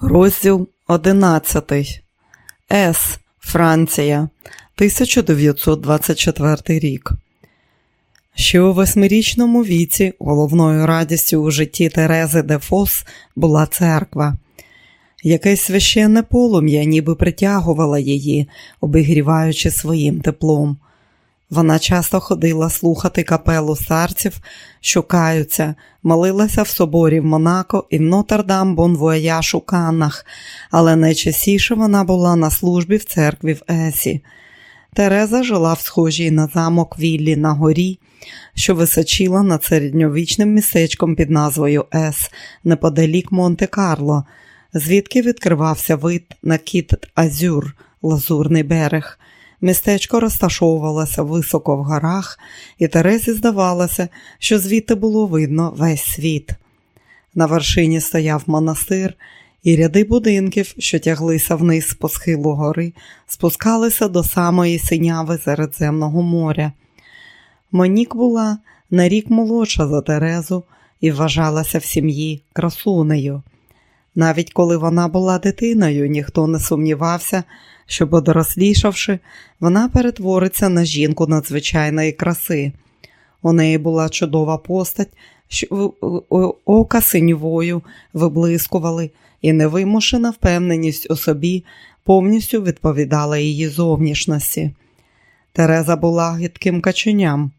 Розділ 11. С. Франція, 1924 рік. Ще у восьмирічному віці головною радістю у житті Терези де Фос була церква. Якесь священне полум'я ніби притягувало її, обігріваючи своїм теплом. Вона часто ходила слухати капелу старців, що каються, молилася в соборі в Монако і в Нотр-Дам Бонвояж у Каннах, але найчастіше вона була на службі в церкві в Есі. Тереза жила в схожій на замок Віллі на горі, що височила над середньовічним містечком під назвою Ес, неподалік Монте-Карло, звідки відкривався вид на Кот д'Азюр, лазурний берег. Містечко розташовувалося високо в горах, і Терезі здавалося, що звідти було видно весь світ. На вершині стояв монастир, і ряди будинків, що тяглися вниз по схилу гори, спускалися до самої синяви Середземного моря. Монік була на рік молодша за Терезу і вважалася в сім'ї красунею. Навіть коли вона була дитиною, ніхто не сумнівався, що, подорослішавши, вона перетвориться на жінку надзвичайної краси. У неї була чудова постать, що ока синьовою виблискували, і невимушена впевненість у собі повністю відповідала її зовнішності. Тереза була гидким каченям.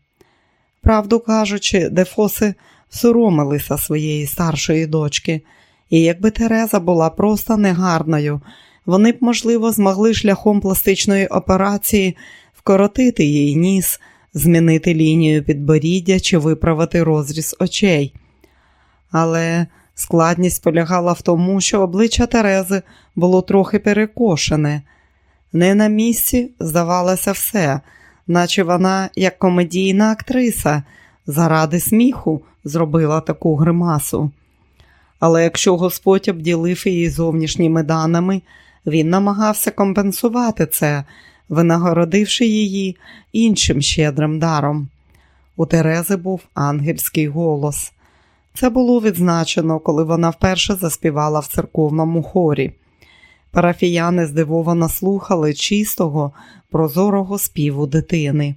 Правду кажучи, дефоси соромилися своєї старшої дочки, і якби Тереза була просто негарною, вони б, можливо, змогли шляхом пластичної операції вкоротити їй ніс, змінити лінію підборіддя чи виправити розріз очей. Але складність полягала в тому, що обличчя Терези було трохи перекошене. Не на місці здавалося все, наче вона, як комедійна актриса, заради сміху зробила таку гримасу. Але якщо Господь обділив її зовнішніми даними, він намагався компенсувати це, винагородивши її іншим щедрим даром. У Терези був ангельський голос. Це було відзначено, коли вона вперше заспівала в церковному хорі. Парафіяни здивовано слухали чистого, прозорого співу дитини.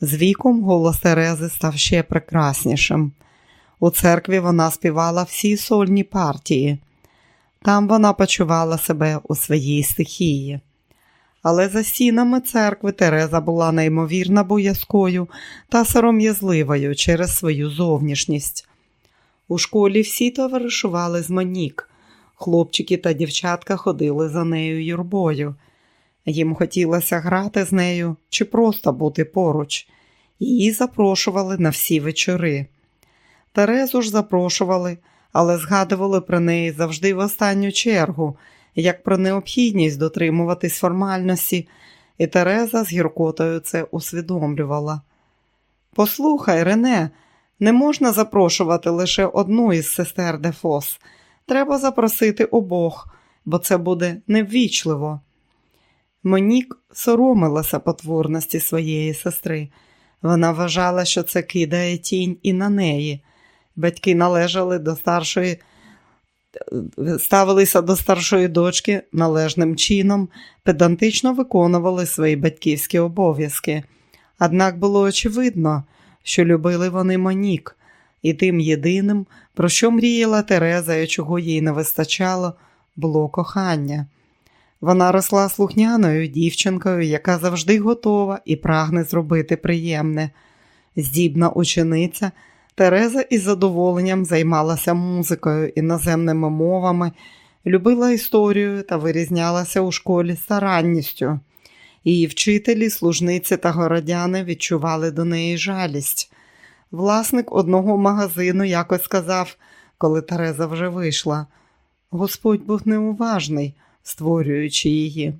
З віком голос Терези став ще прекраснішим. У церкві вона співала всі сольні партії. Там вона почувала себе у своїй стихії. Але за стінами церкви Тереза була неймовірно боязкою та сором'язливою через свою зовнішність. У школі всі товаришували з Монік. Хлопчики та дівчатка ходили за нею юрбою. Їм хотілося грати з нею чи просто бути поруч. Її запрошували на всі вечори. Терезу ж запрошували але згадували про неї завжди в останню чергу, як про необхідність дотримуватись формальності, і Тереза з гіркотою це усвідомлювала. Послухай, Рене, не можна запрошувати лише одну із сестер Дефос. Треба запросити обох, бо це буде неввічливо. Монік соромилася потворності своєї сестри. Вона вважала, що це кидає тінь і на неї. Батьки належали до старшої, ставилися до старшої дочки належним чином, педантично виконували свої батьківські обов'язки. Однак було очевидно, що любили вони Монік, і тим єдиним, про що мріяла Тереза і чого їй не вистачало, було кохання. Вона росла слухняною дівчинкою, яка завжди готова і прагне зробити приємне. Здібна учениця. Тереза із задоволенням займалася музикою, іноземними мовами, любила історію та вирізнялася у школі старанністю. Її вчителі, служниці та городяни відчували до неї жалість. Власник одного магазину якось сказав, коли Тереза вже вийшла. Господь був неуважний, створюючи її.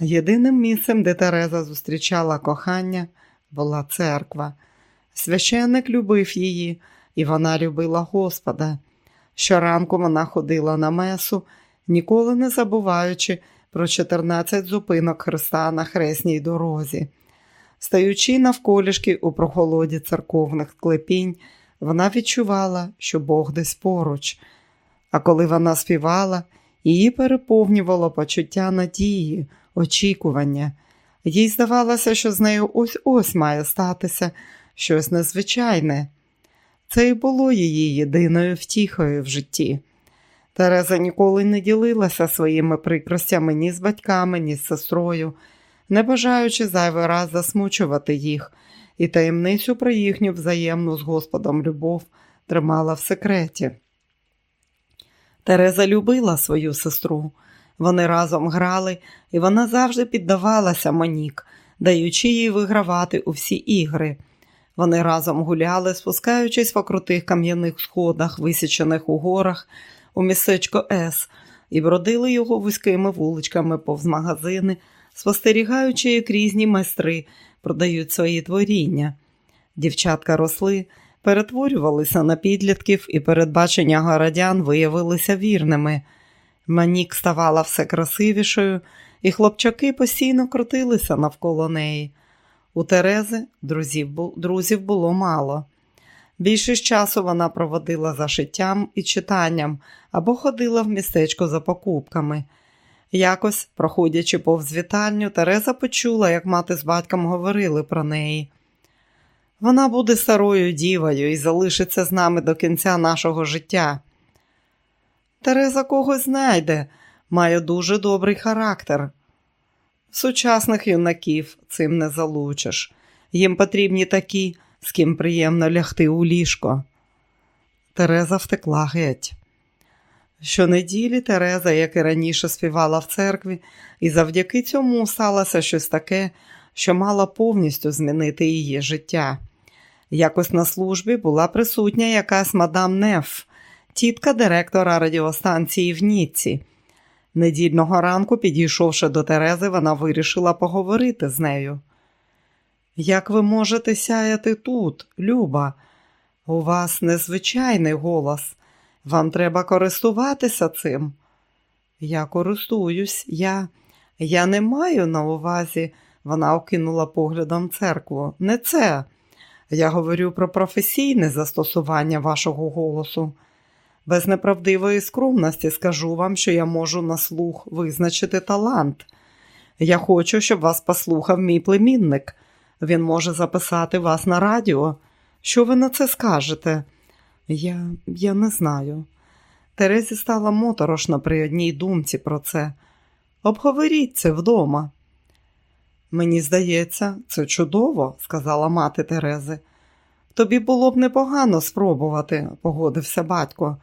Єдиним місцем, де Тереза зустрічала кохання, була церква. Священник любив її, і вона любила Господа. Щоранку вона ходила на месу, ніколи не забуваючи про 14 зупинок Христа на хресній дорозі. Стаючи навколішки у прохолоді церковних клепінь, вона відчувала, що Бог десь поруч. А коли вона співала, її переповнювало почуття надії, очікування. Їй здавалося, що з нею ось ось має статися щось незвичайне. Це і було її єдиною втіхою в житті. Тереза ніколи не ділилася своїми прикростями ні з батьками, ні з сестрою, не бажаючи зайвий раз засмучувати їх, і таємницю про їхню взаємну з Господом любов тримала в секреті. Тереза любила свою сестру. Вони разом грали, і вона завжди піддавалася Монік, даючи їй вигравати у всі ігри. Вони разом гуляли, спускаючись по крутих кам'яних сходах, висічених у горах, у містечко С, і бродили його вузькими вуличками повз магазини, спостерігаючи, як різні майстри продають свої творіння. Дівчатка росли, перетворювалися на підлітків, і передбачення городян виявилися вірними. Манік ставала все красивішою, і хлопчаки постійно крутилися навколо неї. У Терези друзів, було мало. Більшість часу вона проводила за шиттям і читанням або ходила в містечко за покупками. Якось, проходячи повз вітальню, Тереза почула, як мати з батьком говорили про неї. Вона буде старою дівою і залишиться з нами до кінця нашого життя. Тереза когось знайде, має дуже добрий характер. Сучасних юнаків цим не залучиш. Їм потрібні такі, з ким приємно лягти у ліжко. Тереза втекла геть. Щонеділі Тереза, як і раніше, співала в церкві, і завдяки цьому сталося щось таке, що мало повністю змінити її життя. Якось на службі була присутня якась мадам Неф, тітка директора радіостанції в Ніці. Недільного ранку, підійшовши до Терези, вона вирішила поговорити з нею. Як ви можете сяяти тут, Люба? У вас незвичайний голос. Вам треба користуватися цим. Я користуюсь, я Я не маю на увазі, вона окинула поглядом церкву. Не це. Я говорю про професійне застосування вашого голосу. Без неправдивої скромності скажу вам, що я можу на слух визначити талант. Я хочу, щоб вас послухав мій племінник. Він може записати вас на радіо. Що ви на це скажете? Я я не знаю. Терезі стала моторошно при одній думці про це. Обговоріть це вдома. Мені здається, це чудово, сказала мати Терези. Тобі було б непогано спробувати, погодився батько.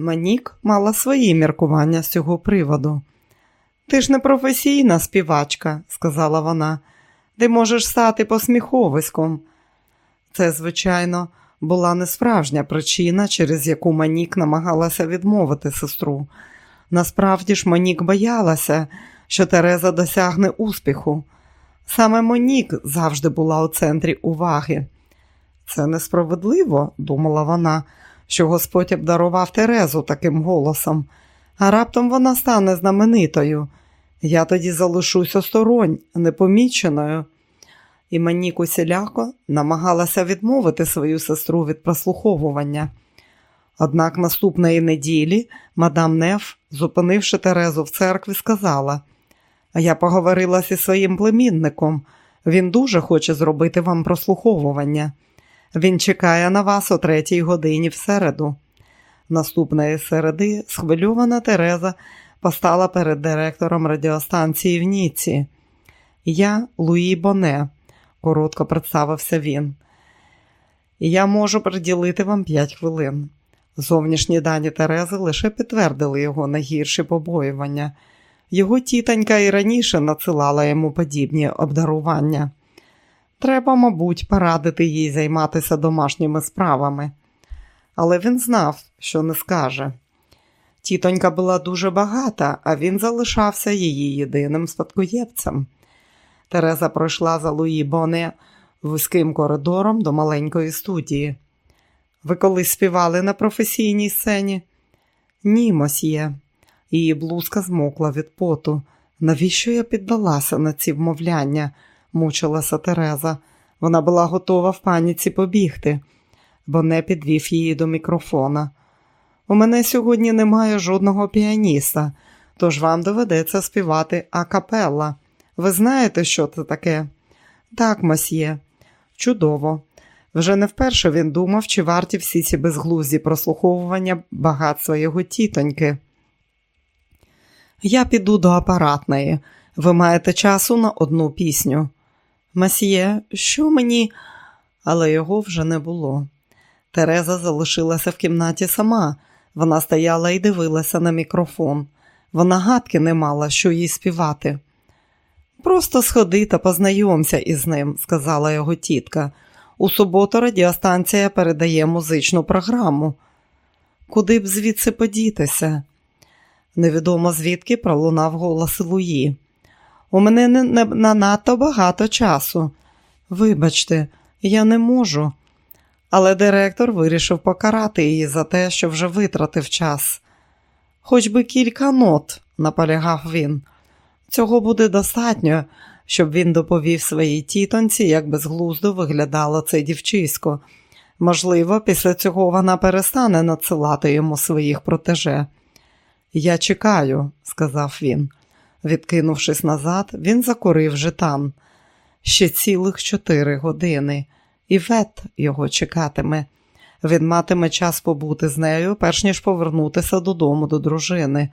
Манік мала свої міркування з цього приводу. Ти ж не професійна співачка, сказала вона, ти можеш стати посміховиськом. Це, звичайно, була не справжня причина, через яку Монік намагалася відмовити сестру. Насправді ж Монік боялася, що Тереза досягне успіху. Саме Монік завжди була у центрі уваги. Це несправедливо, думала вона, що Господь обдарував Терезу таким голосом, а раптом вона стане знаменитою. Я тоді залишусь осторонь, непоміченою. І Манік усіляко намагалася відмовити свою сестру від прослуховування. Однак наступної неділі мадам Неф, зупинивши Терезу в церкві, сказала: Я поговорила зі своїм племінником, він дуже хоче зробити вам прослуховування. Він чекає на вас о третій годині в середу. Наступної середи схвильована Тереза постала перед директором радіостанції в Ніці. Я Луї Боне, коротко представився він. Я можу приділити вам п'ять хвилин. Зовнішні дані Терези лише підтвердили його найгірші побоювання. Його тітонька і раніше надсилала йому подібні обдарування. Треба, мабуть, порадити їй займатися домашніми справами. Але він знав, що не скаже. Тітонька була дуже багата, а він залишався її єдиним спадкоєвцем. Тереза пройшла за Луї Боне вузьким коридором до маленької студії. Ви колись співали на професійній сцені? Ні, мосьє. Її блузка змокла від поту. Навіщо я піддалася на ці вмовляння? Мучилася Тереза. Вона була готова в паніці побігти, бо не підвів її до мікрофона. У мене сьогодні немає жодного піаніста, тож вам доведеться співати акапелла. Ви знаєте, що це таке? Так, масьє. Чудово. Вже не вперше він думав, чи варті всі ці безглузді прослуховування багатства його тітоньки. Я піду до апаратної. Ви маєте часу на одну пісню. Масьє, що мені? Але його вже не було. Тереза залишилася в кімнаті сама. Вона стояла і дивилася на мікрофон. Вона гадки не мала, що їй співати. Просто сходи та познайомся із ним, сказала його тітка. У суботу радіостанція передає музичну програму. Куди б звідси подітися? Невідомо звідки пролунав голос Луї. У мене не, не, не надто багато часу. Вибачте, я не можу. Але директор вирішив покарати її за те, що вже витратив час. Хоч би кілька нот, наполягав він. Цього буде достатньо, щоб він доповів своїй тітонці, як безглуздо виглядало це дівчисько. Можливо, після цього вона перестане надсилати йому своїх протеже. Я чекаю, сказав він. Відкинувшись назад, він закурив жетан. Ще цілих чотири години, і вет його чекатиме. Він матиме час побути з нею, перш ніж повернутися додому до дружини.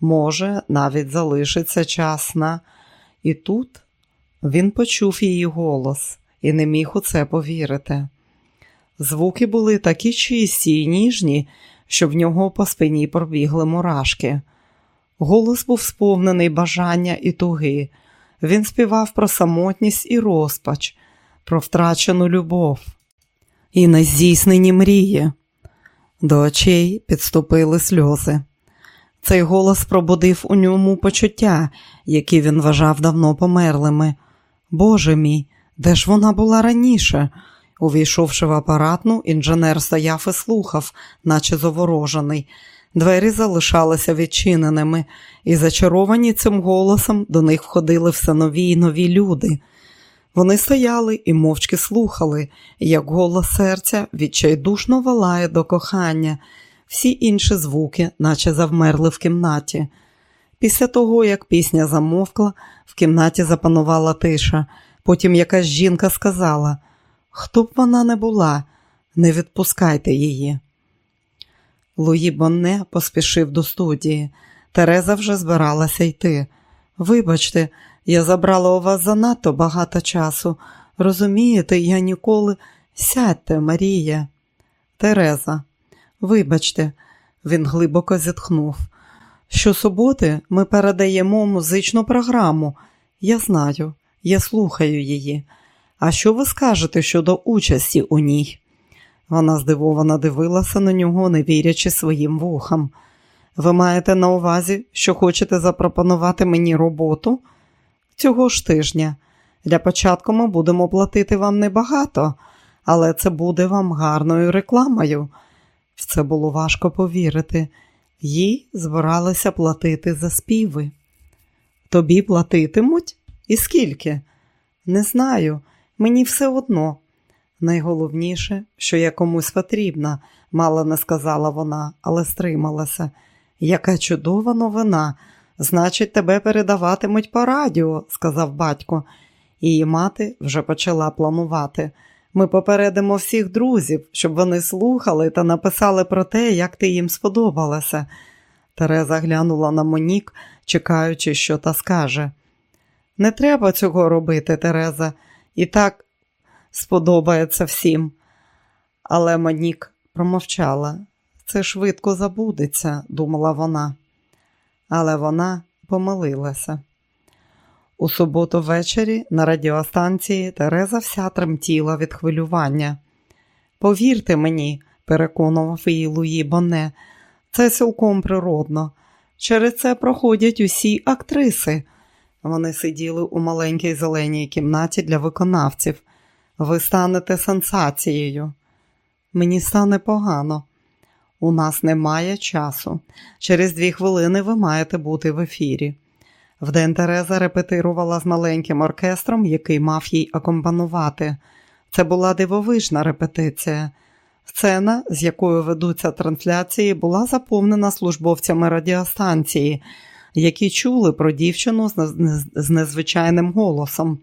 Може, навіть залишиться час на. І тут він почув її голос і не міг у це повірити. Звуки були такі чисті й ніжні, що в нього по спині пробігли мурашки. Голос був сповнений бажання і туги. Він співав про самотність і розпач, про втрачену любов і нездійснені мрії. До очей підступили сльози. Цей голос пробудив у ньому почуття, які він вважав давно померлими. Боже мій, де ж вона була раніше? Увійшовши в апаратну, інженер стояв і слухав, наче заворожений. Двері залишалися відчиненими, і, зачаровані цим голосом, до них входили все нові й нові люди. Вони стояли і мовчки слухали, як голос серця відчайдушно валає до кохання, всі інші звуки, наче завмерли в кімнаті. Після того, як пісня замовкла, в кімнаті запанувала тиша. Потім якась жінка сказала: Хто б вона не була, не відпускайте її. Луї Бонне поспішив до студії. Тереза вже збиралася йти. Вибачте, я забрала у вас занадто багато часу. Розумієте, я ніколи. Сядьте, Марія. Тереза, вибачте, він глибоко зітхнув. Щосуботи ми передаємо музичну програму. Я знаю, я слухаю її. А що ви скажете щодо участі у ній? Вона здивовано дивилася на нього, не вірячи своїм вухам. Ви маєте на увазі, що хочете запропонувати мені роботу? Цього ж тижня. Для початку ми будемо платити вам небагато, але це буде вам гарною рекламою. В це було важко повірити. Їй збиралися платити за співи. Тобі платитимуть? І скільки? Не знаю, мені все одно. Найголовніше, що я комусь потрібна, мало не сказала вона, але стрималася. Яка чудова новина. Значить, тебе передаватимуть по радіо, сказав батько. Її мати вже почала планувати. Ми попередимо всіх друзів, щоб вони слухали та написали про те, як ти їм сподобалася. Тереза глянула на Монік, чекаючи, що та скаже. Не треба цього робити, Тереза, і так сподобається всім. Але Монік промовчала. Це швидко забудеться, думала вона. Але вона помилилася. У суботу ввечері на радіостанції Тереза вся тремтіла від хвилювання. Повірте мені, переконував її Луї Бонне, це цілком природно. Через це проходять усі актриси. Вони сиділи у маленькій зеленій кімнаті для виконавців. Ви станете сенсацією. Мені стане погано. У нас немає часу. Через дві хвилини ви маєте бути в ефірі. Вдень Тереза репетирувала з маленьким оркестром, який мав їй акомпанувати. Це була дивовижна репетиція. Сцена, з якою ведуться трансляції, була заповнена службовцями радіостанції, які чули про дівчину з незвичайним голосом.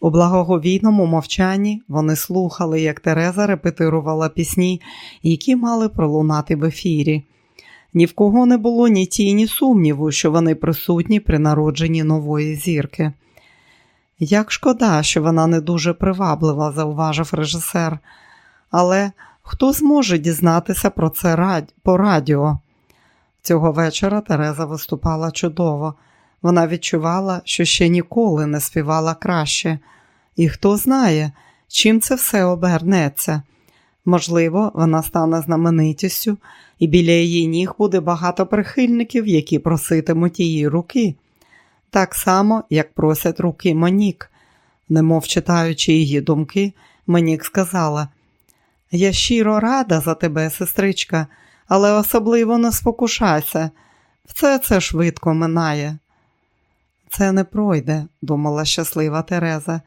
У благоговійному мовчанні вони слухали, як Тереза репетирувала пісні, які мали пролунати в ефірі. Ні в кого не було ні тіні сумніву, що вони присутні при народженні нової зірки. Як шкода, що вона не дуже приваблива, зауважив режисер, але хто зможе дізнатися про це по радіо? Цього вечора Тереза виступала чудово. Вона відчувала, що ще ніколи не співала краще, і хто знає, чим це все обернеться. Можливо, вона стане знаменитістю, і біля її ніг буде багато прихильників, які проситимуть її руки, так само, як просять руки Монік. Немов читаючи її думки, Монік сказала: Я щиро рада за тебе, сестричка, але особливо не спокушайся, все це швидко минає. Це не пройде, думала щаслива Тереза.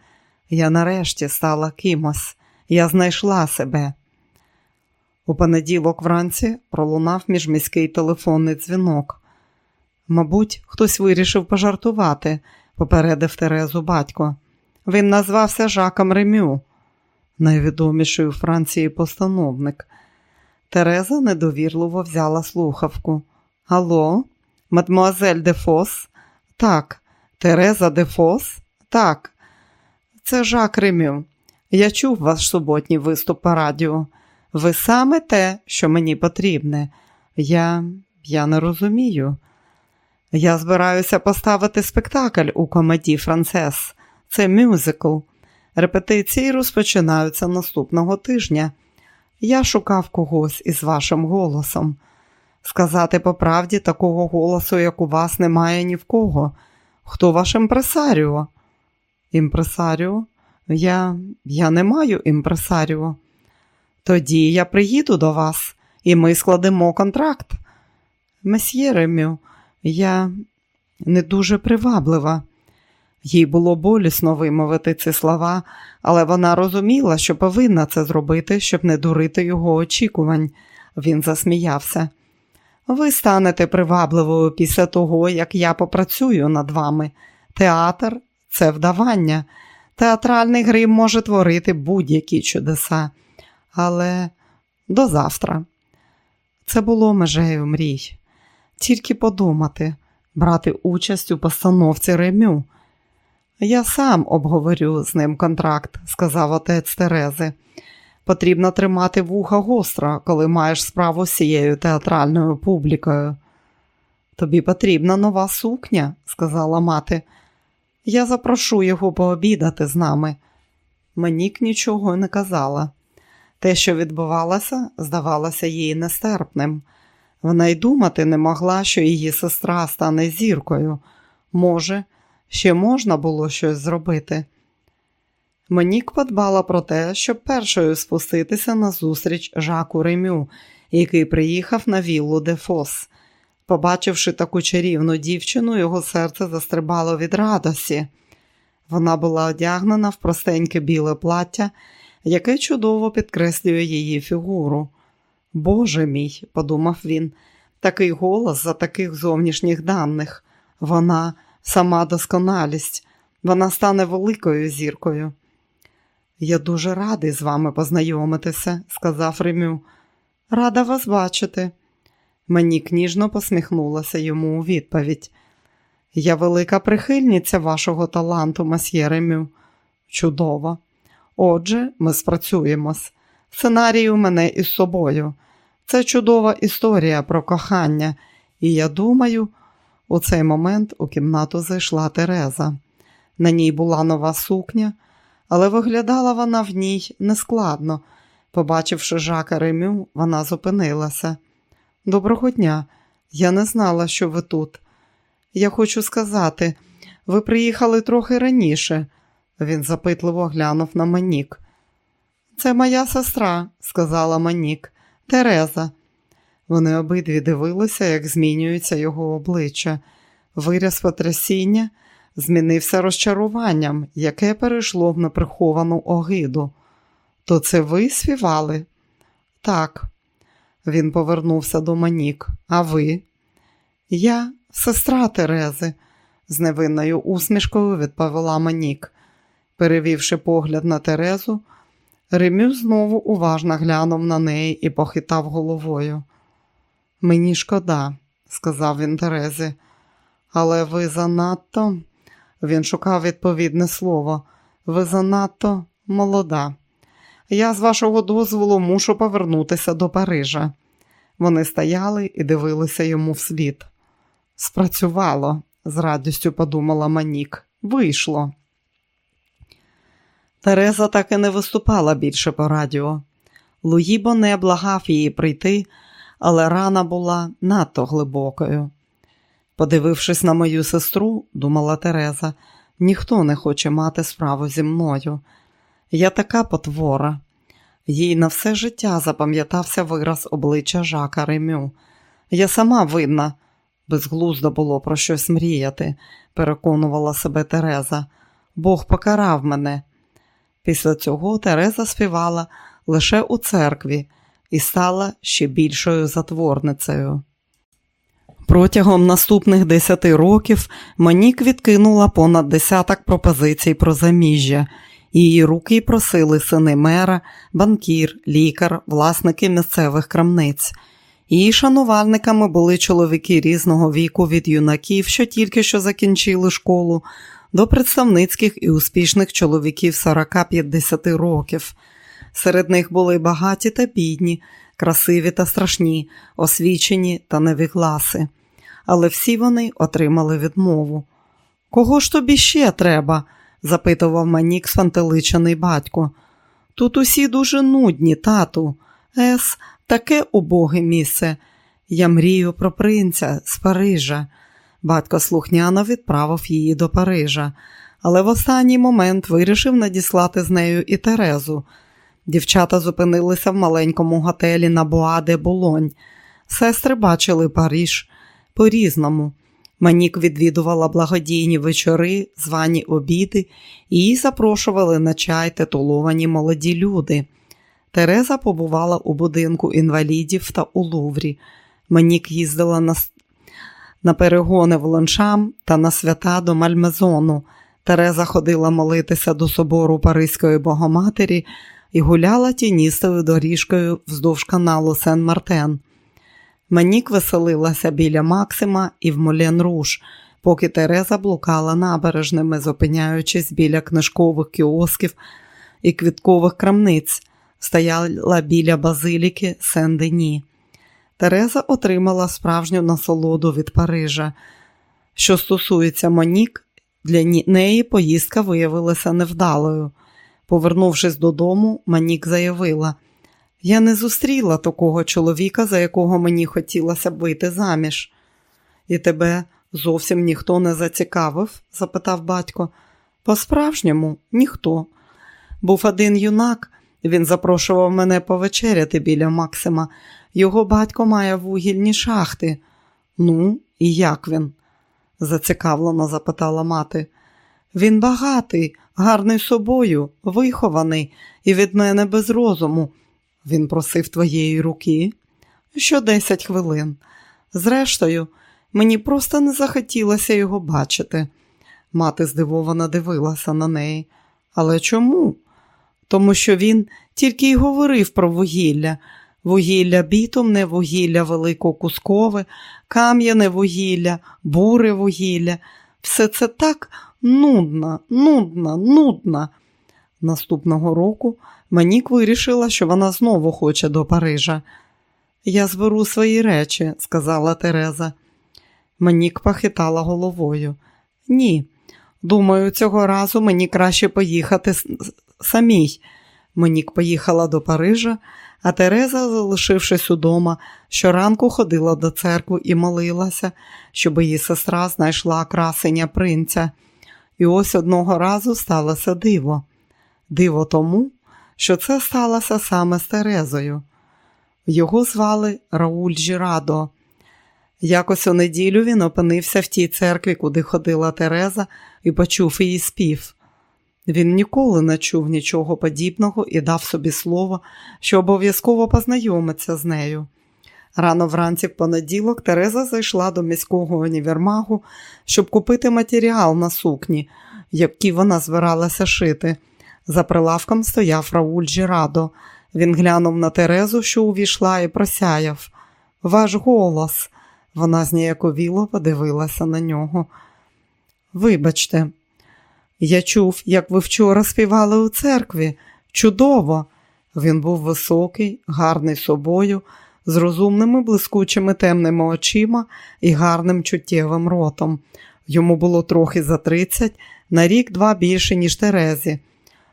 Я нарешті стала кимось, я знайшла себе. У понеділок вранці пролунав міжміський телефонний дзвінок. Мабуть, хтось вирішив пожартувати, попередив Терезу батько. Він назвався Жаком Ремю, найвідоміший у Франції постановник. Тереза недовірливо взяла слухавку. Алло, мадмуазель де Фос? Так, Тереза де Фос? Так. Це Жак Ремю. Я чув ваш суботній виступ по радіо. Ви саме те, що мені потрібне. Я я не розумію. Я збираюся поставити спектакль у Комеді Франсез. Це мюзикл. Репетиції розпочинаються наступного тижня. Я шукав когось із вашим голосом. Сказати по правді, такого голосу, як у вас, немає ні в кого. Хто ваш імпресаріо? Імпресаріо? Я я не маю імпресаріо. Тоді я приїду до вас і ми складемо контракт. Месьє Ремю, я не дуже приваблива. Їй було болісно вимовити ці слова, але вона розуміла, що повинна це зробити, щоб не дурити його очікувань. Він засміявся. Ви станете привабливою після того, як я попрацюю над вами. Театр це вдавання. Театральний грим може творити будь-які чудеса. Але до завтра. Це було межею мрій. Тільки подумати, брати участь у постановці ремю. Я сам обговорю з ним контракт, сказав отець Терези. Потрібно тримати вуха гостро, коли маєш справу з цією театральною публікою. Тобі потрібна нова сукня, сказала мати. Я запрошу його пообідати з нами. Монік нічого не казала. Те, що відбувалося, здавалося їй нестерпним. Вона й думати не могла, що її сестра стане зіркою. Може, ще можна було щось зробити. Монік подбала про те, щоб першою спуститися на зустріч Жаку Ремю, який приїхав на віллу де Фос. Побачивши таку чарівну дівчину, його серце застрибало від радості. Вона була одягнена в простеньке біле плаття, яке чудово підкреслює її фігуру. Боже мій, подумав він, такий голос за таких зовнішніх даних. Вона сама досконалість, вона стане великою зіркою. Я дуже радий з вами познайомитися, сказав Ремю. Рада вас бачити. Мені кніжно посміхнулася йому у відповідь. Я велика прихильниця вашого таланту, масьє Ремю. Чудово. Отже, ми спрацюємось. Сценарій у мене із собою. Це чудова історія про кохання, і я думаю, у цей момент у кімнату зайшла Тереза. На ній була нова сукня, але виглядала вона в ній нескладно. Побачивши жака Ремю, вона зупинилася. Доброго дня, я не знала, що ви тут. Я хочу сказати, ви приїхали трохи раніше. Він запитливо глянув на Монік. Це моя сестра, сказала Монік, Тереза. Вони обидві дивилися, як змінюється його обличчя. Вираз потрясіння змінився розчаруванням, яке перейшло в неприховану огиду. То це ви співали? Так, він повернувся до Монік. А ви? Я сестра Терези, з невинною усмішкою відповіла Манік. Перевівши погляд на Терезу, Ремю знову уважно глянув на неї і похитав головою. Мені шкода, сказав він Терезі, але ви занадто, він шукав відповідне слово, ви занадто молода. Я, з вашого дозволу, мушу повернутися до Парижа. Вони стояли і дивилися йому вслід. Спрацювало, з радістю подумала Монік. Вийшло. Тереза так і не виступала більше по радіо. Луї Боне благав її прийти, але рана була надто глибокою. Подивившись на мою сестру, думала Тереза, ніхто не хоче мати справу зі мною. Я така потвора. Їй на все життя запам'ятався вираз обличчя Жака Ремю. Я сама винна, безглуздо було про щось мріяти, переконувала себе Тереза. Бог покарав мене. Після цього Тереза співала лише у церкві і стала ще більшою затворницею. Протягом наступних десяти років Манік відкинула понад десяток пропозицій про заміжжя. Її руки просили сини мера, банкір, лікар, власники місцевих крамниць. Її шанувальниками були чоловіки різного віку від юнаків, що тільки що закінчили школу, до представницьких і успішних чоловіків 40-50 років. Серед них були багаті та бідні, красиві та страшні, освічені та невігласи. Але всі вони отримали відмову. Кого ж тобі ще треба? запитував Монік сфантеличений батько. Тут усі дуже нудні, тату. Ес, таке убоге місце. Я мрію про принця з Парижа. Батько слухняно відправив її до Парижа, але в останній момент вирішив надіслати з нею і Терезу. Дівчата зупинилися в маленькому готелі на Буа де Болонь. Сестри бачили Париж по-різному. Монік відвідувала благодійні вечори, звані обіди, її запрошували на чай титуловані молоді люди. Тереза побувала у будинку інвалідів та у Луврі. Монік їздила на на перегони в Лоншам та на свята до Мальмезону. Тереза ходила молитися до собору Паризької Богоматері і гуляла тіністою доріжкою вздовж каналу Сен-Мартен. Монік веселилася біля Максима і в Молен Руш, поки Тереза блукала набережними, зупиняючись біля книжкових кіосків і квіткових крамниць, стояла біля базиліки Сен-Дені. Тереза отримала справжню насолоду від Парижа. Що стосується Монік, для неї поїздка виявилася невдалою. Повернувшись додому, Монік заявила: Я не зустріла такого чоловіка, за якого мені хотілося б вийти заміж. І тебе зовсім ніхто не зацікавив? запитав батько. По-справжньому ніхто. Був один юнак, він запрошував мене повечеряти біля Максима. Його батько має вугільні шахти. Ну, і як він? зацікавлено запитала мати. Він багатий, гарний собою, вихований і від мене без розуму. Він просив твоєї руки що десять хвилин. Зрештою, мені просто не захотілося його бачити. Мати здивовано дивилася на неї. Але чому? Тому що він тільки й говорив про вугілля вугілля бітумне, вугілля великокускове, кам'яне вугілля, буре вугілля. Все це так нудно, нудно, нудно. Наступного року Монік вирішила, що вона знову хоче до Парижа. Я зберу свої речі, сказала Тереза. Монік похитала головою. Ні, думаю, цього разу мені краще поїхати самій. Монік поїхала до Парижа, а Тереза, залишившись удома, щоранку ходила до церкви і молилася, щоб її сестра знайшла красення принця. І ось одного разу сталося диво. Диво тому, що це сталося саме з Терезою. Його звали Рауль Жірадо. Якось у неділю він опинився в тій церкві, куди ходила Тереза, і почув її спів. Він ніколи не чув нічого подібного і дав собі слово, що обов'язково познайомиться з нею. Рано вранці в понеділок Тереза зайшла до міського універмагу, щоб купити матеріал на сукні, які вона збиралася шити. За прилавком стояв Рауль Жірадо. Він глянув на Терезу, що увійшла, і просяяв. Ваш голос. Вона зніяковіло подивилася на нього. Вибачте, я чув, як ви вчора співали у церкві. Чудово! Він був високий, гарний собою, з розумними блискучими темними очима і гарним чуттєвим ротом. Йому було трохи за тридцять, на рік два більше, ніж Терезі.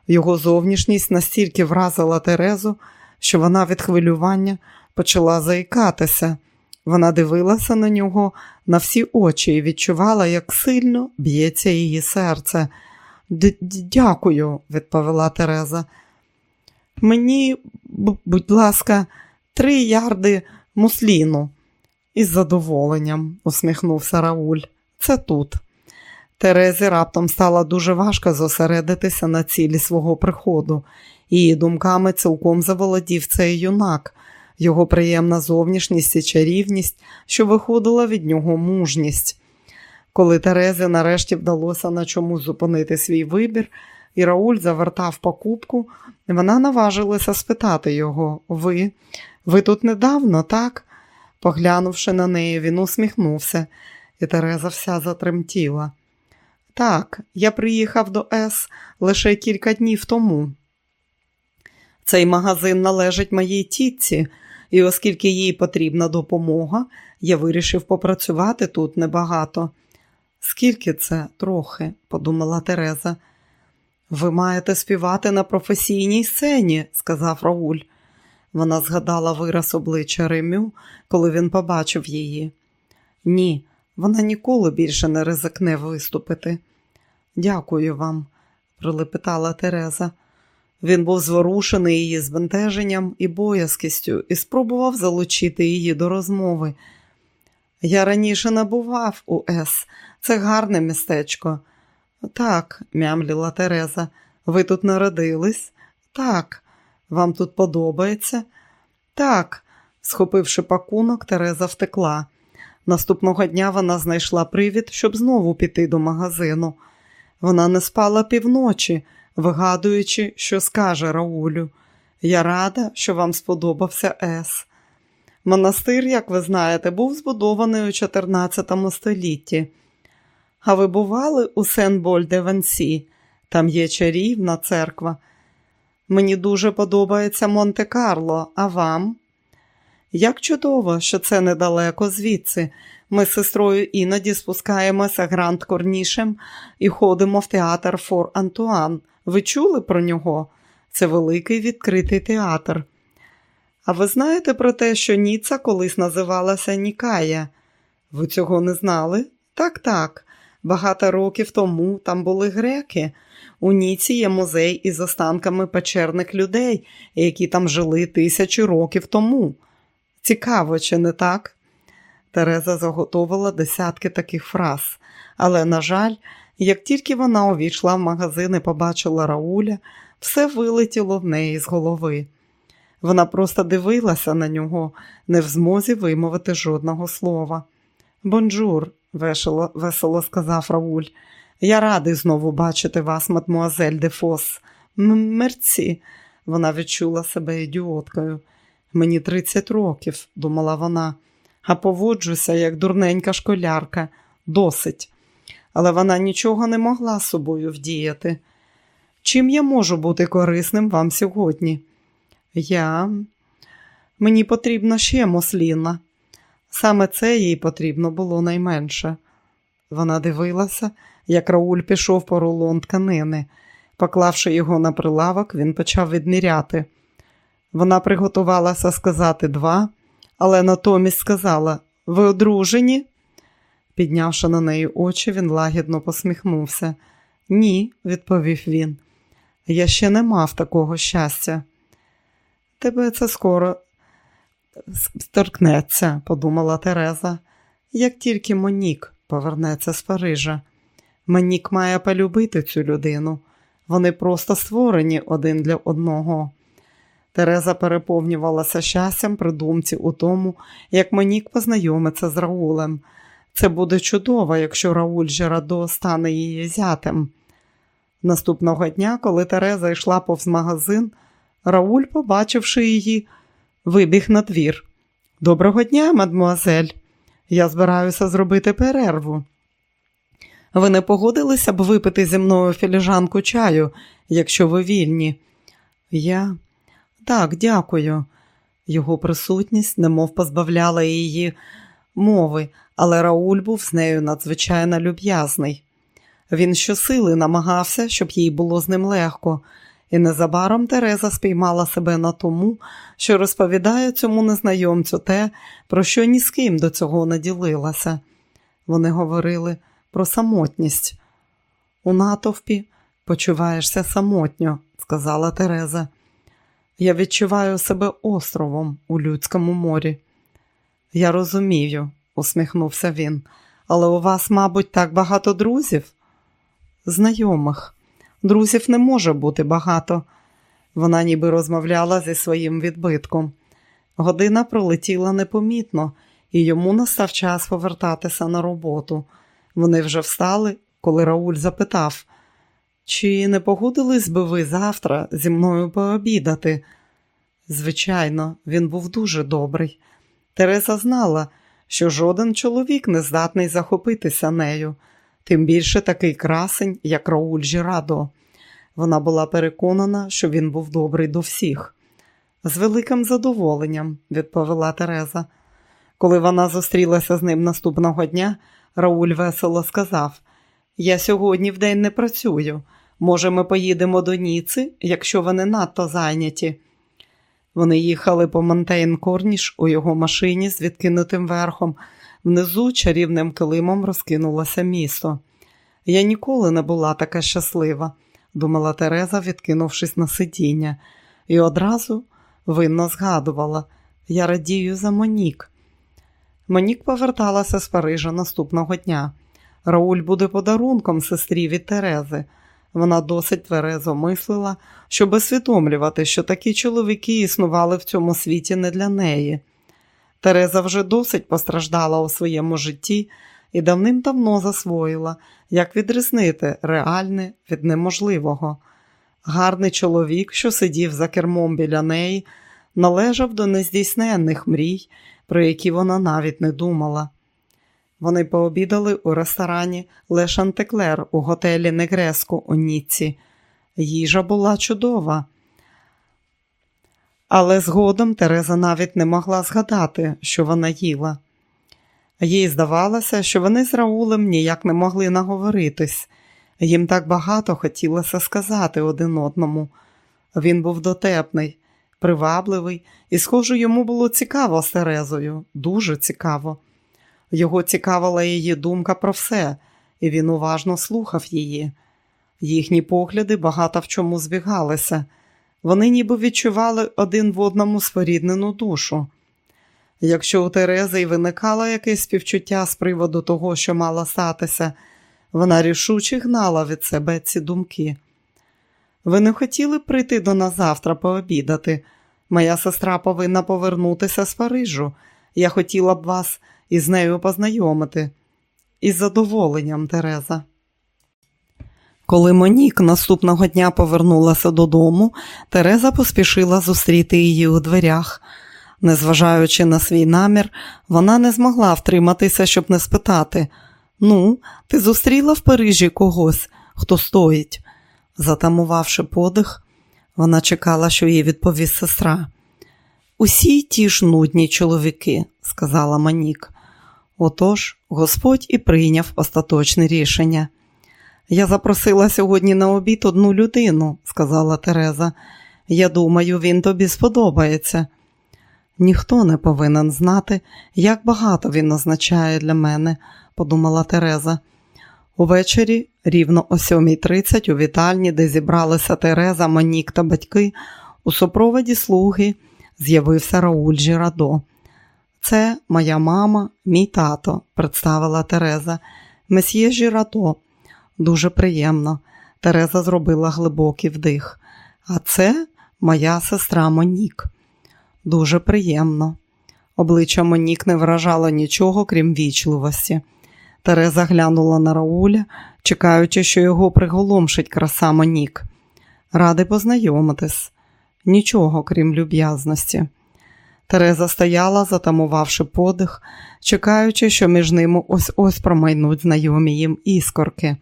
Його зовнішність настільки вразила Терезу, що вона від хвилювання почала заїкатися. Вона дивилася на нього на всі очі і відчувала, як сильно б'ється її серце. Дякую, відповіла Тереза. Мені, будь ласка, три ярди мусліну. Із задоволенням, усміхнувся Рауль. Це тут. Терезі раптом стало дуже важко зосередитися на цілі свого приходу. Її думками цілком заволодів цей юнак, його приємна зовнішність і чарівність, що виходила від нього мужність. Коли Терезі нарешті вдалося на чомусь зупинити свій вибір, і Рауль завертав покупку, вона наважилася спитати його Ви, ви тут недавно, так? Поглянувши на неї, він усміхнувся, і Тереза вся затремтіла. Так, я приїхав до С лише кілька днів тому. Цей магазин належить моїй тітці, і оскільки їй потрібна допомога, я вирішив попрацювати тут небагато. Скільки це трохи, подумала Тереза. Ви маєте співати на професійній сцені, сказав Рауль. Вона згадала вираз обличчя Ремю, коли він побачив її. Ні, вона ніколи більше не ризикне виступити. Дякую вам, пролепетала Тереза. Він був зворушений її збентеженням і боязкістю і спробував залучити її до розмови. Я раніше не бував у С. Це гарне містечко. Так, мямліла Тереза, ви тут народились? Так, вам тут подобається? Так, схопивши пакунок, Тереза втекла. Наступного дня вона знайшла привід, щоб знову піти до магазину. Вона не спала півночі, вигадуючи, що скаже Раулю. Я рада, що вам сподобався Ес. Монастир, як ви знаєте, був збудований у 14 столітті. А ви бували у Сен-Поль-де-Вансі? Там є чарівна церква. Мені дуже подобається Монте-Карло, а вам? Як чудово, що це недалеко звідси. Ми з сестрою іноді спускаємося гранд корнішем і ходимо в театр Фор Антуан. Ви чули про нього? Це великий відкритий театр. А ви знаєте про те, що Ніца колись називалася Нікая? Ви цього не знали? Так, так. Багато років тому там були греки. У Ніці є музей із останками печерних людей, які там жили тисячі років тому. Цікаво, чи не так? Тереза заготовила десятки таких фраз, але, на жаль, як тільки вона увійшла в магазин і побачила Рауля, все вилетіло в неї з голови. Вона просто дивилася на нього, не в змозі вимовити жодного слова. Бонжур, весело, весело сказав Рауль. Я радий знову бачити вас, мадмуазель де Фос. Мерці. Вона відчула себе ідіоткою. Мені 30 років, думала вона, а поводжуся, як дурненька школярка, досить. Але вона нічого не могла з собою вдіяти. Чим я можу бути корисним вам сьогодні? Я. Мені потрібна ще мосліна. Саме це їй потрібно було найменше. Вона дивилася, як Рауль пішов по рулон тканини. Поклавши його на прилавок, він почав відміряти. Вона приготувалася сказати два, але натомість сказала Ви одружені? Піднявши на неї очі, він лагідно посміхнувся. Ні, відповів він. Я ще не мав такого щастя. Тебе це скоро торкнеться, подумала Тереза, як тільки Монік повернеться з Парижа. Монік має полюбити цю людину. Вони просто створені один для одного. Тереза переповнювалася щастям при думці у тому, як Монік познайомиться з Раулем. Це буде чудово, якщо Рауль Жерадо стане її зятем. Наступного дня, коли Тереза йшла повз магазин, Рауль, побачивши її, вибіг на двір. Доброго дня, мадмуазель. Я збираюся зробити перерву. Ви не погодилися б випити зі мною філіжанку чаю, якщо ви вільні? Я так, дякую. Його присутність немов позбавляла її мови, але Рауль був з нею надзвичайно люб'язний. Він щосили намагався, щоб їй було з ним легко, і незабаром Тереза спіймала себе на тому, що розповідає цьому незнайомцю те, про що ні з ким до цього не ділилася. Вони говорили про самотність. У натовпі почуваєшся самотньо, сказала Тереза. Я відчуваю себе островом у людському морі. Я розумію, усміхнувся він, але у вас, мабуть, так багато друзів? Знайомих. Друзів не може бути багато. Вона ніби розмовляла зі своїм відбитком. Година пролетіла непомітно, і йому настав час повертатися на роботу. Вони вже встали, коли Рауль запитав, чи не погодились би ви завтра зі мною пообідати? Звичайно, він був дуже добрий. Тереза знала, що жоден чоловік не здатний захопитися нею, тим більше такий красень, як Рауль Жірадо. Вона була переконана, що він був добрий до всіх. З великим задоволенням, відповіла Тереза. Коли вона зустрілася з ним наступного дня, Рауль весело сказав: Я сьогодні в день не працюю. Може, ми поїдемо до Ніци, якщо вони надто зайняті. Вони їхали по Монтейн Корніш у його машині з відкинутим верхом. Внизу чарівним килимом розкинулося місто. Я ніколи не була така щаслива, думала Тереза, відкинувшись на сидіння, і одразу винно згадувала я радію за Монік. Монік поверталася з Парижа наступного дня. Рауль буде подарунком сестрі від Терези. Вона досить тверезо мислила, щоб усвідомлювати, що такі чоловіки існували в цьому світі не для неї. Тереза вже досить постраждала у своєму житті і давним-давно засвоїла, як відрізнити реальне від неможливого. Гарний чоловік, що сидів за кермом біля неї, належав до нездійсненних мрій, про які вона навіть не думала. Вони пообідали у ресторані Ле Шантеклер у готелі Негреско у Ніцці. Їжа була чудова. Але згодом Тереза навіть не могла згадати, що вона їла. Їй здавалося, що вони з Раулем ніяк не могли наговоритись. Їм так багато хотілося сказати один одному. Він був дотепний, привабливий, і, схоже, йому було цікаво з Терезою, дуже цікаво. Його цікавила її думка про все, і він уважно слухав її. Їхні погляди багато в чому збігалися. Вони ніби відчували один в одному споріднену душу. Якщо у Терези й виникало якесь співчуття з приводу того, що мало статися, вона рішуче гнала від себе ці думки. Ви не хотіли прийти до нас завтра пообідати? Моя сестра повинна повернутися з Парижу. Я хотіла б вас із нею познайомити. Із задоволенням, Тереза. Коли Монік наступного дня повернулася додому, Тереза поспішила зустріти її у дверях. Незважаючи на свій намір, вона не змогла втриматися, щоб не спитати Ну, ти зустріла в Парижі когось, хто стоїть? Затамувавши подих, вона чекала, що їй відповість сестра. Усі ті ж нудні чоловіки, сказала Манік. Отож, Господь і прийняв остаточне рішення. Я запросила сьогодні на обід одну людину, сказала Тереза. Я думаю, він тобі сподобається. Ніхто не повинен знати, як багато він означає для мене, подумала Тереза. Увечері, рівно о 7.30 у вітальні, де зібралися Тереза, Монік та батьки, у супроводі слуги з'явився Рауль Жірадо. Це моя мама, мій тато, представила Тереза. Месьє Жірадо. Дуже приємно. Тереза зробила глибокий вдих. А це моя сестра Монік. Дуже приємно. Обличчя Монік не вражало нічого, крім вічливості. Тереза глянула на Рауля, чекаючи, що його приголомшить краса Монік. Ради познайомитись. Нічого, крім люб'язності. Тереза стояла, затамувавши подих, чекаючи, що між ними ось ось промайнуть знайомі їм іскорки.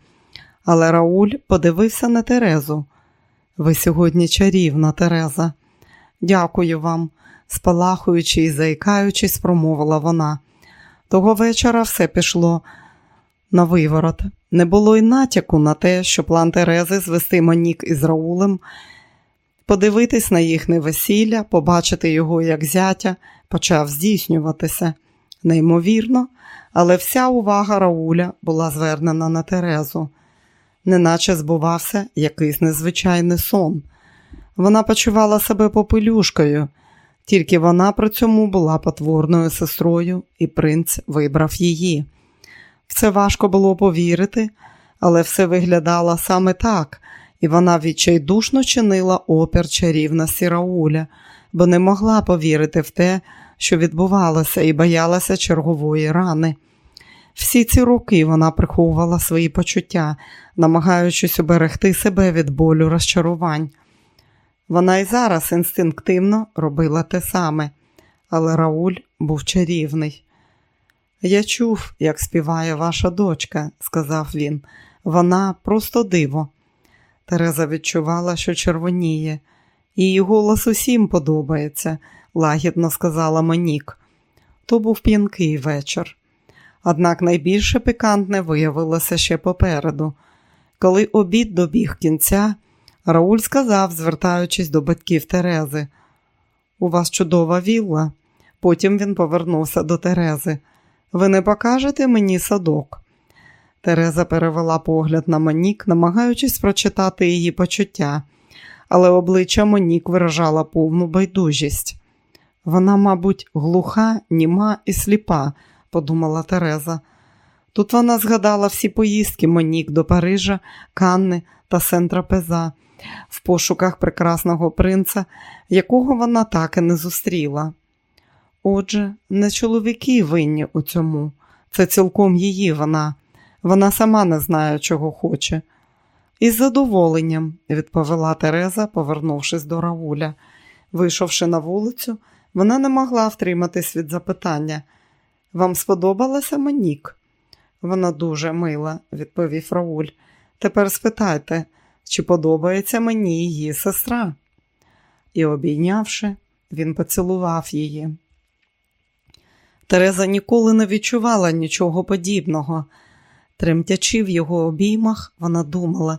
Але Рауль подивився на Терезу. Ви сьогодні чарівна, Тереза. Дякую вам, спалахуючи і заїкаючись, промовила вона. Того вечора все пішло на виворот. Не було й натяку на те, що план Терези звести Монік із Раулем, подивитись на їхнє весілля, побачити його як зятя, почав здійснюватися. Неймовірно, але вся увага Рауля була звернена на Терезу, неначе збувався якийсь незвичайний сон. Вона почувала себе попелюшкою, тільки вона при цьому була потворною сестрою, і принц вибрав її. В це важко було повірити, але все виглядало саме так, і вона відчайдушно чинила опір чарівності Рауля, бо не могла повірити в те, що відбувалося, і боялася чергової рани. Всі ці роки вона приховувала свої почуття, намагаючись уберегти себе від болю розчарувань. Вона й зараз інстинктивно робила те саме, але Рауль був чарівний. Я чув, як співає ваша дочка, сказав він. Вона просто диво. Тереза відчувала, що червоніє. Її голос усім подобається, лагідно сказала Монік. То був п'янкий вечір. Однак найбільше пікантне виявилося ще попереду. Коли обід добіг кінця, Рауль сказав, звертаючись до батьків Терези, у вас чудова вілла. Потім він повернувся до Терези. Ви не покажете мені садок? Тереза перевела погляд на Монік, намагаючись прочитати її почуття, але обличчя Монік виражала повну байдужість. Вона, мабуть, глуха, німа і сліпа, подумала Тереза. Тут вона згадала всі поїздки Монік до Парижа, Канни та Сент-Трапеза в пошуках прекрасного принца, якого вона так і не зустріла. Отже, не чоловіки винні у цьому, це цілком її вона. Вона сама не знає, чого хоче. Із задоволенням, відповіла Тереза, повернувшись до Рауля. Вийшовши на вулицю, вона не могла втриматись від запитання. Вам сподобалася Монік? Вона дуже мила, відповів Рауль. Тепер спитайте, чи подобається мені її сестра? І, обійнявши, він поцілував її. Тереза ніколи не відчувала нічого подібного. Тремтячи в його обіймах, вона думала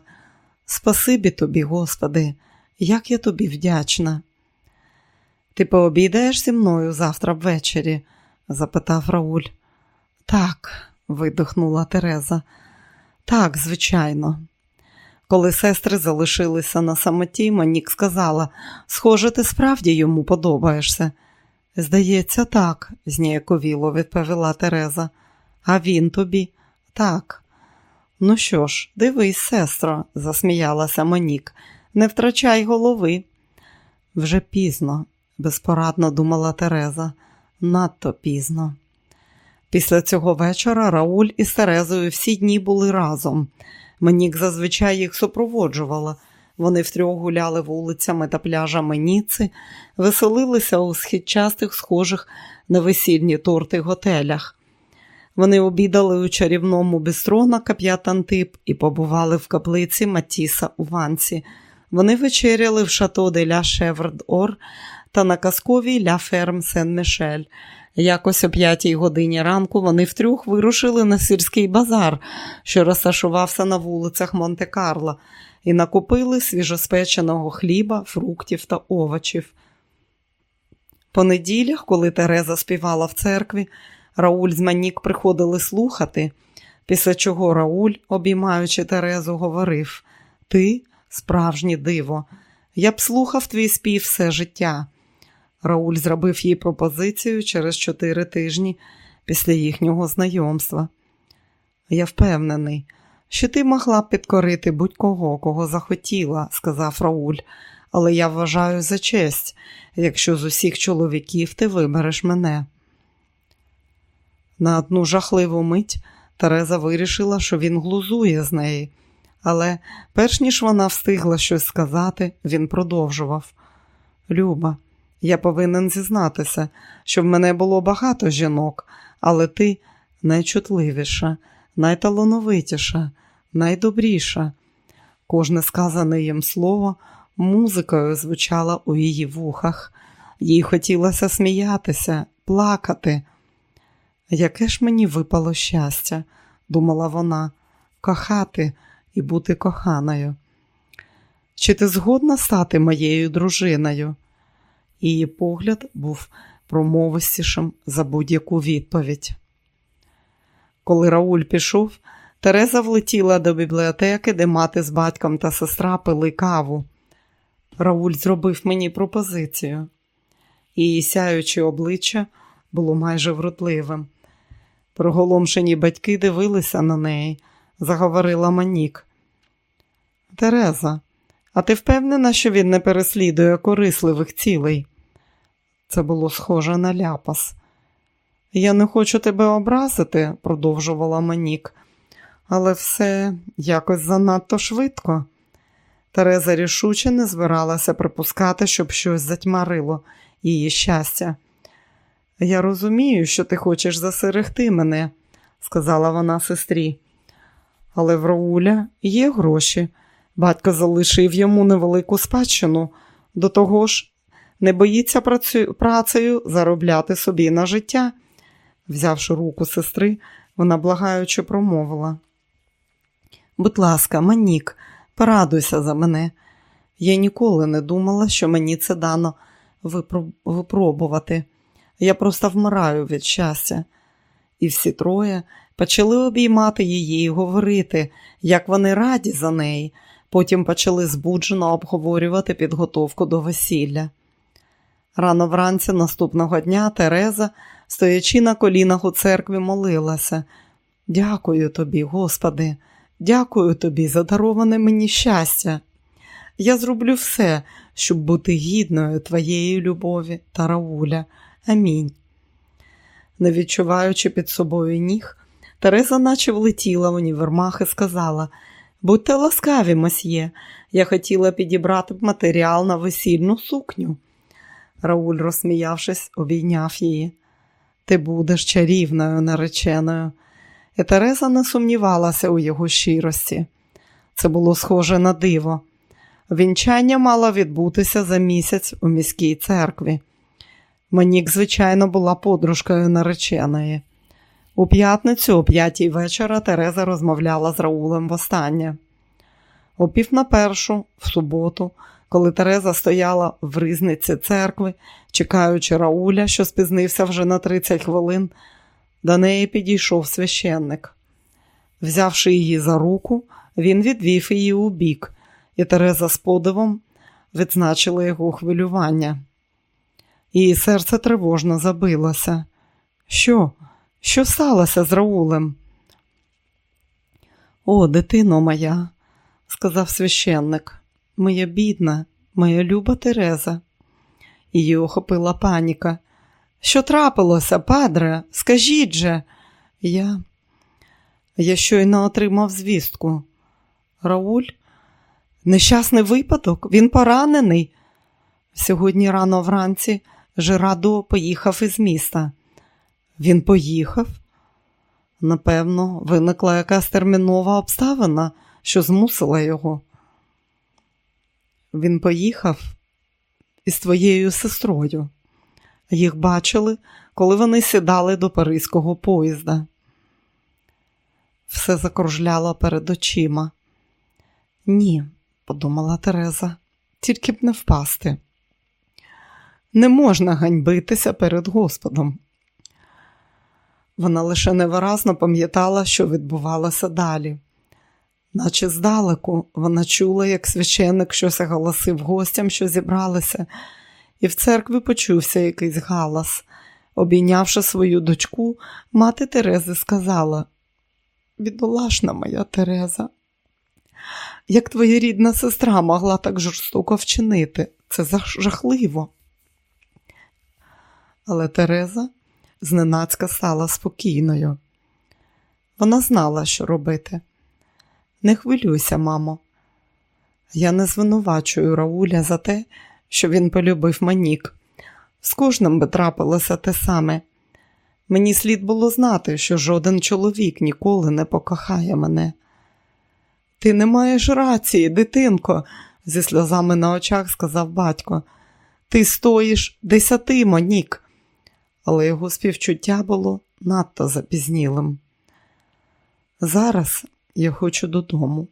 Спасибі тобі, Господи, як я тобі вдячна. Ти пообідаєш зі мною завтра ввечері? запитав Рауль. Так, видихнула Тереза. Так, звичайно. Коли сестри залишилися на самоті, Монік сказала Схоже, ти справді йому подобаєшся. Здається, так, зніяковіло відповіла Тереза. А він тобі? Так. Ну що ж, дивись, сестро, засміялася Монік, не втрачай голови. Вже пізно, безпорадно думала Тереза, надто пізно. Після цього вечора Рауль із Терезою всі дні були разом. Монік зазвичай їх супроводжувала. Вони втрьох гуляли вулицями та пляжами Ніци, веселилися у східчастих, схожих на весільні торти готелях. Вони обідали у чарівному бістро на Кап-д'Антіб і побували в каплиці Матіса у Вансі. Вони вечеряли в шато де ля Шевр-д'Ор та на казковій ля Ферм Сен-Мішель. Якось о п'ятій годині ранку вони втрьох вирушили на сільський базар, що розташувався на вулицях Монте-Карло, і накупили свіжоспеченого хліба, фруктів та овочів. По неділях, коли Тереза співала в церкві, Рауль з Монік приходили слухати, після чого Рауль, обіймаючи Терезу, говорив Ти справжнє диво, я б слухав твій спів все життя. Рауль зробив їй пропозицію через чотири тижні після їхнього знайомства. Я впевнений, що ти могла б підкорити будь-кого, кого захотіла, сказав Рауль, але я вважаю за честь, якщо з усіх чоловіків ти вибереш мене. На одну жахливу мить Тереза вирішила, що він глузує з неї, але перш ніж вона встигла щось сказати, він продовжував. Люба, я повинен зізнатися, що в мене було багато жінок, але ти найчутливіша, найталановитіша, найдобріша. Кожне сказане їм слово музикою звучало у її вухах. Їй хотілося сміятися, плакати. Яке ж мені випало щастя, думала вона, кохати і бути коханою. Чи ти згодна стати моєю дружиною? Її погляд був промовистішим за будь-яку відповідь. Коли Рауль пішов, Тереза влетіла до бібліотеки, де мати з батьком та сестра пили каву. Рауль зробив мені пропозицію. Її сяюче обличчя було майже вродливим. Проголомшені батьки дивилися на неї, заговорила Монік. Тереза, а ти впевнена, що він не переслідує корисливих цілей? Це було схоже на ляпас. Я не хочу тебе образити, продовжувала Монік, але все якось занадто швидко. Тереза рішуче не збиралася припускати, щоб щось затьмарило її щастя. Я розумію, що ти хочеш застерегти мене, сказала вона сестрі. Але в Рауля є гроші. Батько залишив йому невелику спадщину, до того ж, не боїться працю... працею заробляти собі на життя. Взявши руку сестри, вона благаючи промовила. Будь ласка, Манік, порадуйся за мене. Я ніколи не думала, що мені це дано випробувати. Я просто вмираю від щастя. І всі троє почали обіймати її і говорити, як вони раді за неї. Потім почали збуджено обговорювати підготовку до весілля. Рано вранці наступного дня Тереза, стоячи на колінах у церкві, молилася. Дякую тобі, Господи, дякую тобі за дароване мені щастя. Я зроблю все, щоб бути гідною твоєї любові та Рауля. Амінь. Не відчуваючи під собою ніг, Тереза наче влетіла в універмах і сказала Будьте ласкаві, мосьє, я хотіла підібрати матеріал на весільну сукню. Рауль, розсміявшись, обійняв її. Ти будеш чарівною нареченою. І Тереза не сумнівалася у його щирості. Це було схоже на диво. Вінчання мало відбутися за місяць у міській церкві. Монік, звичайно, була подружкою нареченої. У п'ятницю, о п'ятій вечора, Тереза розмовляла з Раулем востаннє. О пів на першу, в суботу, коли Тереза стояла в ризниці церкви, чекаючи Рауля, що спізнився вже на 30 хвилин, до неї підійшов священник. Взявши її за руку, він відвів її у бік, і Тереза з подивом відзначила його хвилювання. Її серце тривожно забилося. Що? Що сталося з Раулем? О, дитино моя, сказав священник, моя бідна, моя люба Тереза. Її охопила паніка. Що трапилося, падре? Скажіть же, я Я щойно отримав звістку. Рауль, нещасний випадок, він поранений. Сьогодні рано вранці Жирадо поїхав із міста. Він поїхав? Напевно, виникла якась термінова обставина, що змусила його. Він поїхав із твоєю сестрою. Їх бачили, коли вони сідали до паризького поїзда. Все закружляло перед очима. Ні, подумала Тереза, тільки б не впасти. Не можна ганьбитися перед Господом. Вона лише невиразно пам'ятала, що відбувалося далі. Наче здалеку вона чула, як священник щось оголосив гостям, що зібралися, і в церкві почувся якийсь галас. Обійнявши свою дочку, мати Терези сказала: бідолашна моя Тереза. Як твоя рідна сестра могла так жорстоко вчинити? Це жахливо. Але Тереза зненацька стала спокійною. Вона знала, що робити. Не хвилюйся, мамо. Я не звинувачую Рауля за те, що він полюбив манік. З кожним би трапилося те саме. Мені слід було знати, що жоден чоловік ніколи не покохає мене. Ти не маєш рації, дитинко, зі сльозами на очах сказав батько. Ти стоїш десяти, Монік. Але його співчуття було надто запізнілим. Зараз я хочу додому.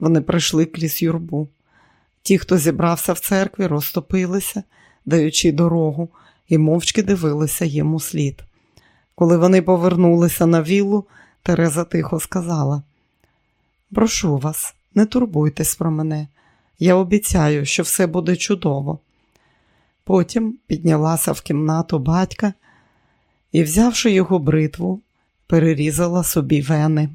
Вони прийшли крізь юрбу. Ті, хто зібрався в церкві, розтопилися, даючи дорогу, і мовчки дивилися йому слід. Коли вони повернулися на віллу, Тереза тихо сказала: Прошу вас, не турбуйтесь про мене. Я обіцяю, що все буде чудово. Потім піднялася в кімнату батька і, взявши його бритву, перерізала собі вени.